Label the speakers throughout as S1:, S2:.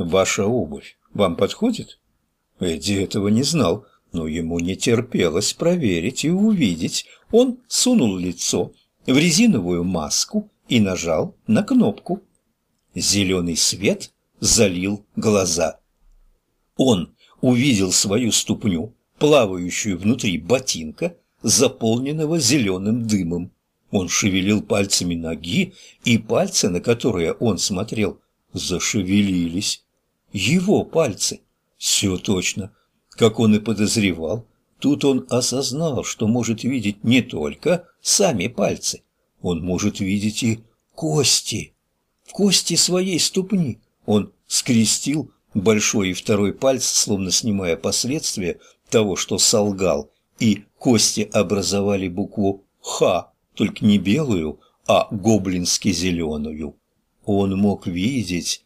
S1: Ваша обувь вам подходит?» Эдди этого не знал, но ему не терпелось проверить и увидеть. Он сунул лицо в резиновую маску и нажал на кнопку. Зеленый свет залил глаза. Он увидел свою ступню, плавающую внутри ботинка, заполненного зеленым дымом. Он шевелил пальцами ноги, и пальцы, на которые он смотрел, зашевелились. Его пальцы. Все точно. Как он и подозревал, тут он осознал, что может видеть не только сами пальцы, он может видеть и кости. Кости своей ступни. Он скрестил большой и второй пальцы, словно снимая последствия того, что солгал, и кости образовали букву «Х», только не белую, а гоблински-зеленую. Он мог видеть.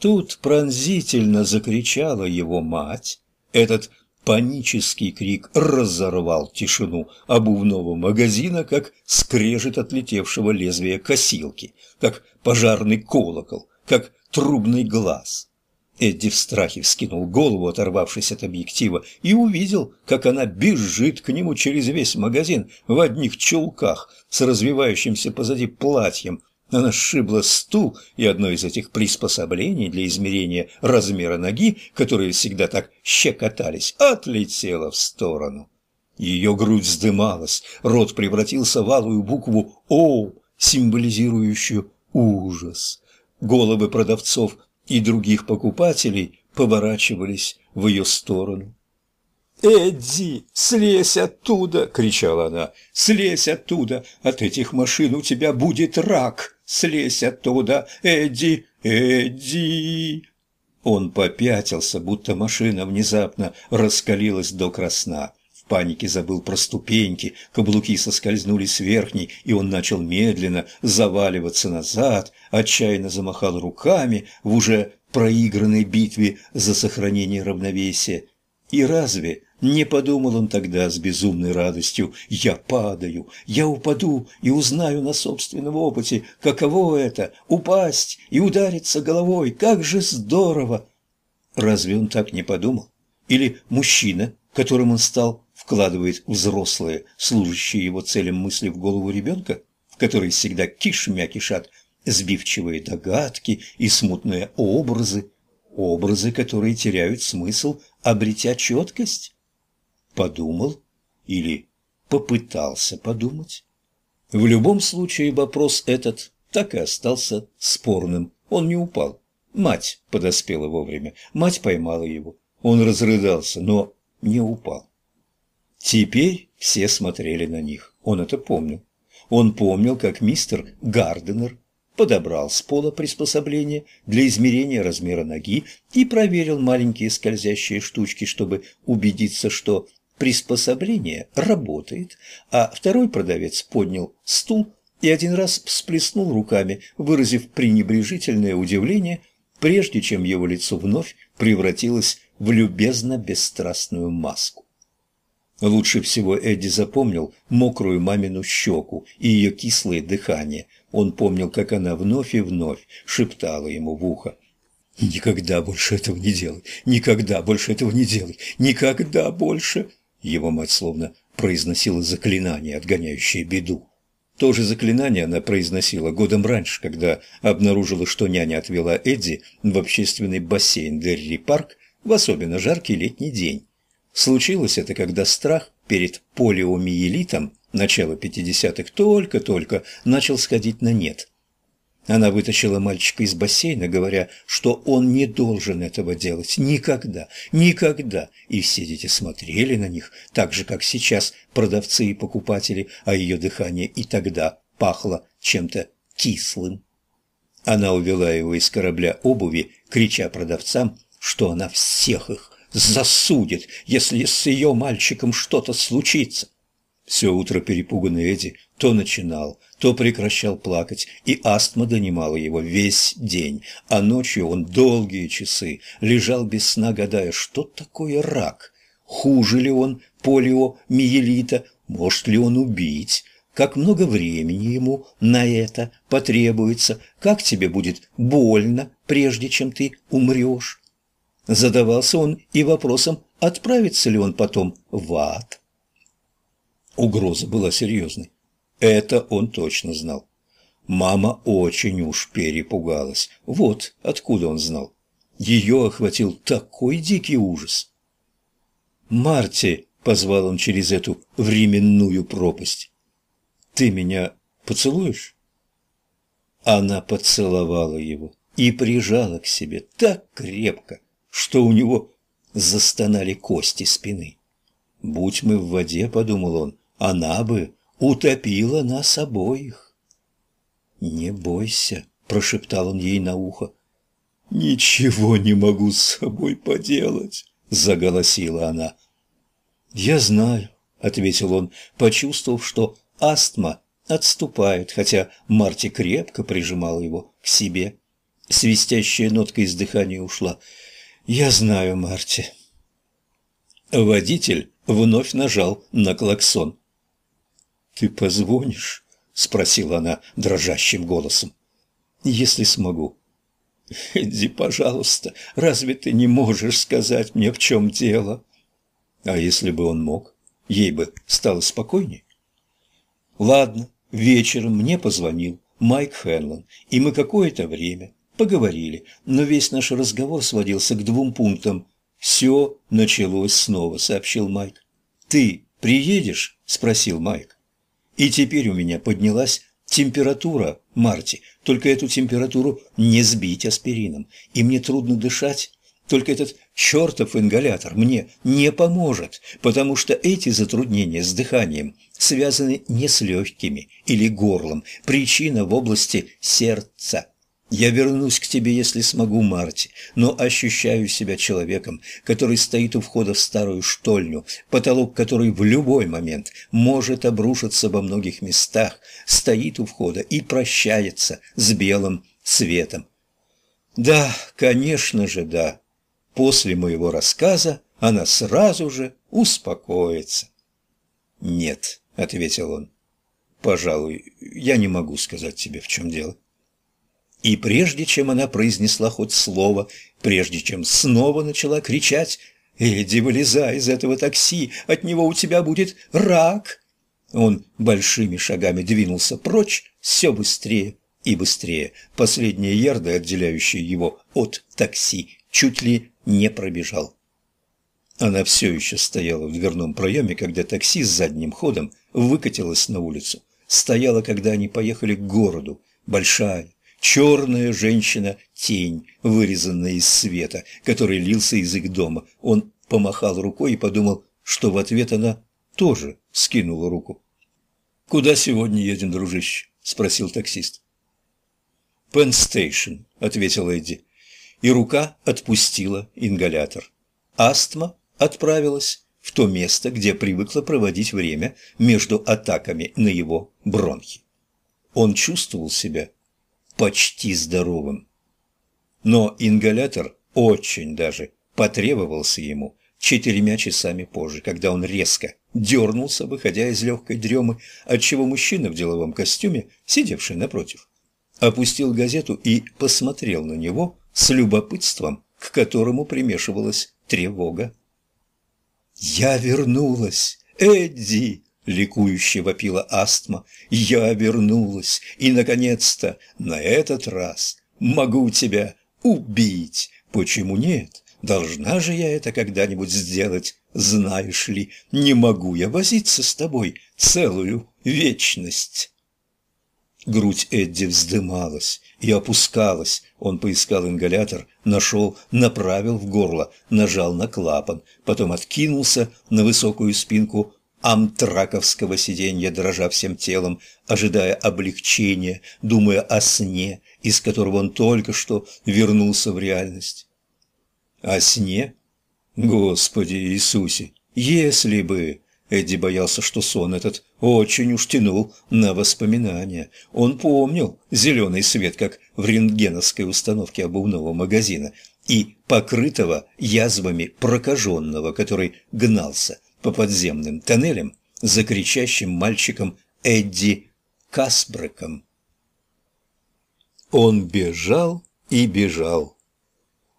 S1: Тут пронзительно закричала его мать. Этот панический крик разорвал тишину обувного магазина, как скрежет отлетевшего лезвия косилки, как пожарный колокол, как трубный глаз. Эдди в страхе вскинул голову, оторвавшись от объектива, и увидел, как она бежит к нему через весь магазин в одних чулках с развивающимся позади платьем. Она сшибла стул, и одно из этих приспособлений для измерения размера ноги, которые всегда так щекотались, отлетело в сторону. Ее грудь вздымалась, рот превратился в алую букву «О», символизирующую ужас. Головы продавцов и других покупателей поворачивались в ее сторону. «Эдди, слезь оттуда!» — кричала она. «Слезь оттуда! От этих машин у тебя будет рак! Слезь оттуда! Эдди! Эдди!» Он попятился, будто машина внезапно раскалилась до красна панике забыл про ступеньки, каблуки соскользнули с верхней, и он начал медленно заваливаться назад, отчаянно замахал руками в уже проигранной битве за сохранение равновесия. И разве не подумал он тогда с безумной радостью «Я падаю, я упаду и узнаю на собственном опыте, каково это – упасть и удариться головой, как же здорово!» Разве он так не подумал? Или мужчина, которым он стал, вкладывает взрослые, служащие его целям мысли в голову ребенка, в которой всегда кишмя кишат сбивчивые догадки и смутные образы, образы, которые теряют смысл, обретя четкость? Подумал или попытался подумать? В любом случае вопрос этот так и остался спорным. Он не упал. Мать подоспела вовремя. Мать поймала его. Он разрыдался, но не упал. Теперь все смотрели на них. Он это помнил. Он помнил, как мистер Гарденер подобрал с пола приспособление для измерения размера ноги и проверил маленькие скользящие штучки, чтобы убедиться, что приспособление работает, а второй продавец поднял стул и один раз всплеснул руками, выразив пренебрежительное удивление, прежде чем его лицо вновь превратилось в любезно-бесстрастную маску. Лучше всего Эдди запомнил мокрую мамину щеку и ее кислое дыхание. Он помнил, как она вновь и вновь шептала ему в ухо. «Никогда больше этого не делай! Никогда больше этого не делай! Никогда больше!» Его мать словно произносила заклинание, отгоняющее беду. То же заклинание она произносила годом раньше, когда обнаружила, что няня отвела Эдди в общественный бассейн Дерри Парк в особенно жаркий летний день. Случилось это, когда страх перед полиомиелитом начала 50-х только-только начал сходить на нет. Она вытащила мальчика из бассейна, говоря, что он не должен этого делать. Никогда, никогда. И все дети смотрели на них, так же, как сейчас продавцы и покупатели, а ее дыхание и тогда пахло чем-то кислым. Она увела его из корабля обуви, крича продавцам, что она всех их засудит, если с ее мальчиком что-то случится. Все утро перепуганный Эдди то начинал, то прекращал плакать, и астма донимала его весь день, а ночью он долгие часы лежал без сна, гадая, что такое рак, хуже ли он полиомиелита, может ли он убить, как много времени ему на это потребуется, как тебе будет больно, прежде чем ты умрешь. Задавался он и вопросом, отправится ли он потом в ад. Угроза была серьезной. Это он точно знал. Мама очень уж перепугалась. Вот откуда он знал. Ее охватил такой дикий ужас. «Марти!» — позвал он через эту временную пропасть. «Ты меня поцелуешь?» Она поцеловала его и прижала к себе так крепко, что у него застонали кости спины. «Будь мы в воде», — подумал он, — «она бы утопила нас обоих». «Не бойся», — прошептал он ей на ухо. «Ничего не могу с собой поделать», — заголосила она. «Я знаю», — ответил он, почувствовав, что астма отступает, хотя Марти крепко прижимала его к себе. Свистящая нотка из дыхания ушла. «Я знаю, Марти». Водитель вновь нажал на клаксон. «Ты позвонишь?» — спросила она дрожащим голосом. «Если смогу». «Эдди, пожалуйста, разве ты не можешь сказать мне, в чем дело?» А если бы он мог, ей бы стало спокойнее. Ладно, вечером мне позвонил Майк Хенлон, и мы какое-то время поговорили, но весь наш разговор сводился к двум пунктам. «Все началось снова», — сообщил Майк. «Ты приедешь?» — спросил Майк. И теперь у меня поднялась температура, Марти, только эту температуру не сбить аспирином, и мне трудно дышать, только этот чертов ингалятор мне не поможет, потому что эти затруднения с дыханием связаны не с легкими или горлом, причина в области сердца. Я вернусь к тебе, если смогу, Марти, но ощущаю себя человеком, который стоит у входа в старую штольню, потолок которой в любой момент может обрушиться во многих местах, стоит у входа и прощается с белым светом. Да, конечно же, да. После моего рассказа она сразу же успокоится. «Нет», — ответил он, — «пожалуй, я не могу сказать тебе, в чем дело». И прежде чем она произнесла хоть слово, прежде чем снова начала кричать «Эдди, вылезай из этого такси, от него у тебя будет рак!» Он большими шагами двинулся прочь, все быстрее и быстрее. Последние ярды, отделяющие его от такси, чуть ли не пробежал. Она все еще стояла в дверном проеме, когда такси с задним ходом выкатилось на улицу. Стояла, когда они поехали к городу. Большая, черная женщина-тень, вырезанная из света, который лился из их дома. Он помахал рукой и подумал, что в ответ она тоже скинула руку. «Куда сегодня едем, дружище?» – спросил таксист. «Пенстейшн», – ответил Эдди и рука отпустила ингалятор. Астма отправилась в то место, где привыкла проводить время между атаками на его бронхи. Он чувствовал себя почти здоровым. Но ингалятор очень даже потребовался ему четырьмя часами позже, когда он резко дернулся, выходя из легкой дремы, отчего мужчина в деловом костюме, сидевший напротив, опустил газету и посмотрел на него с любопытством, к которому примешивалась тревога. «Я вернулась! Эдди!» — ликующе вопила астма. «Я вернулась! И, наконец-то, на этот раз могу тебя убить! Почему нет? Должна же я это когда-нибудь сделать, знаешь ли? Не могу я возиться с тобой целую вечность!» Грудь Эдди вздымалась и опускалась. Он поискал ингалятор, нашел, направил в горло, нажал на клапан, потом откинулся на высокую спинку амтраковского сиденья, дрожа всем телом, ожидая облегчения, думая о сне, из которого он только что вернулся в реальность. О сне? Господи Иисусе, если бы... Эдди боялся, что сон этот очень уж тянул на воспоминания. Он помнил зеленый свет, как в рентгеновской установке обувного магазина, и покрытого язвами прокаженного, который гнался по подземным тоннелям за кричащим мальчиком Эдди Касбреком. Он бежал и бежал.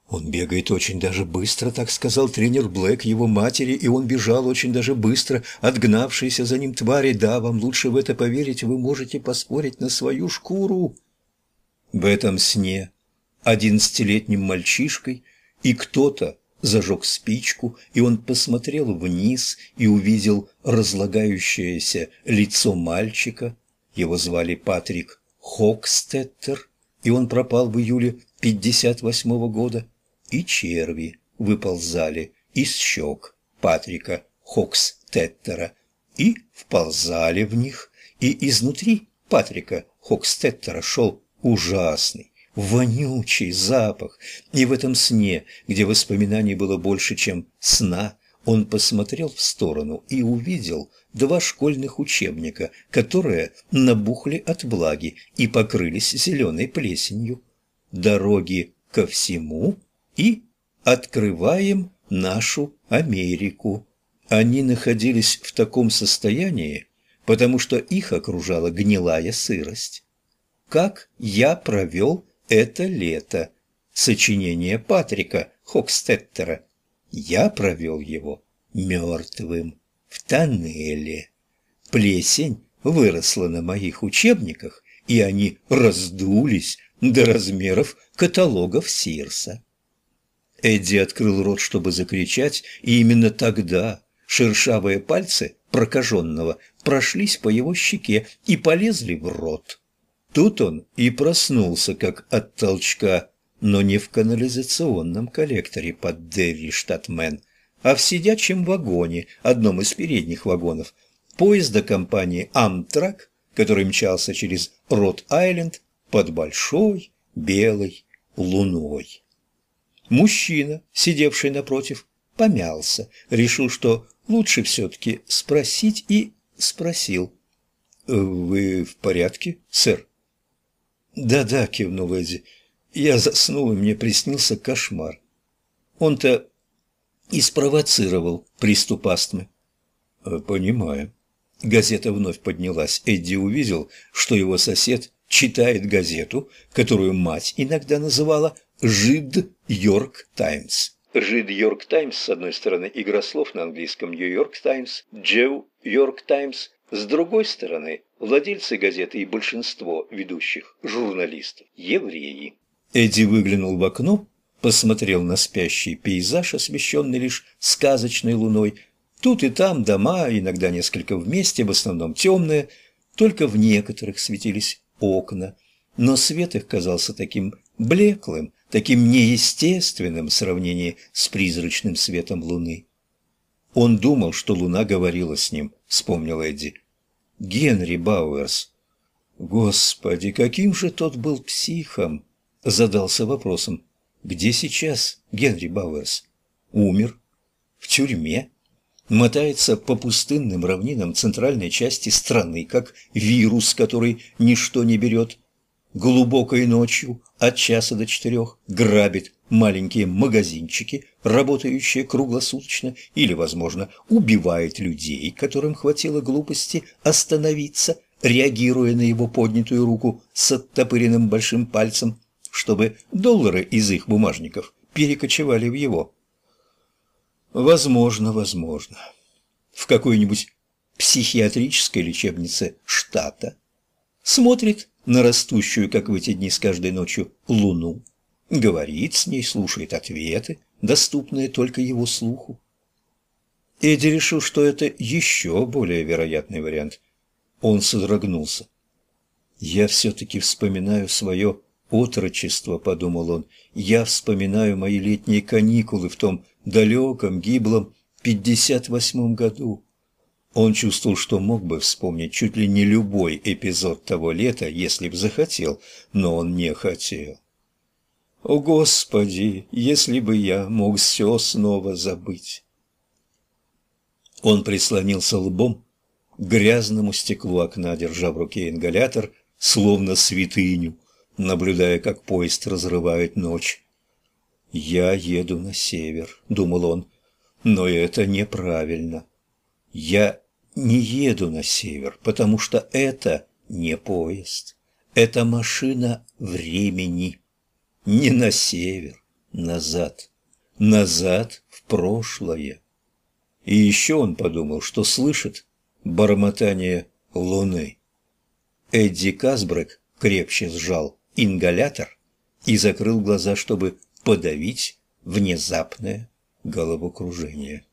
S1: Он бегает очень даже быстро, так сказал тренер Блэк его матери, и он бежал очень даже быстро, отгнавшиеся за ним твари. Да, вам лучше в это поверить, вы можете поспорить на свою шкуру. В этом сне одиннадцатилетним мальчишкой и кто-то зажег спичку, и он посмотрел вниз и увидел разлагающееся лицо мальчика. Его звали Патрик Хокстеттер, и он пропал в июле 58 -го года и черви выползали из щек Патрика Хокстеттера и вползали в них, и изнутри Патрика Хокстеттера шел ужасный, вонючий запах, и в этом сне, где воспоминаний было больше, чем сна, он посмотрел в сторону и увидел два школьных учебника, которые набухли от влаги и покрылись зеленой плесенью. «Дороги ко всему» и открываем нашу Америку. Они находились в таком состоянии, потому что их окружала гнилая сырость. Как я провел это лето? Сочинение Патрика Хокстеттера. Я провел его мертвым, в тоннеле. Плесень выросла на моих учебниках, и они раздулись до размеров каталогов Сирса. Эдди открыл рот, чтобы закричать, и именно тогда шершавые пальцы прокаженного прошлись по его щеке и полезли в рот. Тут он и проснулся, как от толчка, но не в канализационном коллекторе под Дерри Штатмен, а в сидячем вагоне, одном из передних вагонов, поезда компании «Амтрак», который мчался через Рот-Айленд под большой белой луной. Мужчина, сидевший напротив, помялся, решил, что лучше все-таки спросить и спросил. «Вы в порядке, сэр?» «Да-да», — кивнул Эдди. «Я заснул, и мне приснился кошмар. Он-то и спровоцировал приступ астмы». «Понимаю». Газета вновь поднялась. Эдди увидел, что его сосед читает газету, которую мать иногда называла «Жид Йорк Таймс». Жид Йорк Таймс, с одной стороны, игра слов на английском Нью-Йорк Таймс, Джеу Йорк Таймс, с другой стороны, владельцы газеты и большинство ведущих журналистов – евреи. Эдди выглянул в окно, посмотрел на спящий пейзаж, освещенный лишь сказочной луной. Тут и там дома, иногда несколько вместе, в основном темные, только в некоторых светились окна, но свет их казался таким блеклым, таким неестественным в сравнении с призрачным светом луны. Он думал, что луна говорила с ним, вспомнил Эдди. Генри Бауэрс. Господи, каким же тот был психом! Задался вопросом. Где сейчас Генри Бауэрс? Умер? В тюрьме? мотается по пустынным равнинам центральной части страны, как вирус, который ничто не берет. Глубокой ночью от часа до четырех грабит маленькие магазинчики, работающие круглосуточно, или, возможно, убивает людей, которым хватило глупости остановиться, реагируя на его поднятую руку с оттопыренным большим пальцем, чтобы доллары из их бумажников перекочевали в его. Возможно, возможно. В какой-нибудь психиатрической лечебнице штата. Смотрит на растущую, как в эти дни с каждой ночью, луну. Говорит с ней, слушает ответы, доступные только его слуху. Эдди решил, что это еще более вероятный вариант. Он содрогнулся. «Я все-таки вспоминаю свое отрочество», — подумал он. «Я вспоминаю мои летние каникулы в том далеком, гиблом 58 году. Он чувствовал, что мог бы вспомнить чуть ли не любой эпизод того лета, если б захотел, но он не хотел. О, Господи, если бы я мог все снова забыть. Он прислонился лбом к грязному стеклу окна, держа в руке ингалятор, словно святыню, наблюдая, как поезд разрывает ночь. «Я еду на север», — думал он, — «но это неправильно. Я не еду на север, потому что это не поезд. Это машина времени. Не на север, назад. Назад в прошлое. И еще он подумал, что слышит бормотание луны. Эдди Касбрек крепче сжал ингалятор и закрыл глаза, чтобы подавить внезапное головокружение.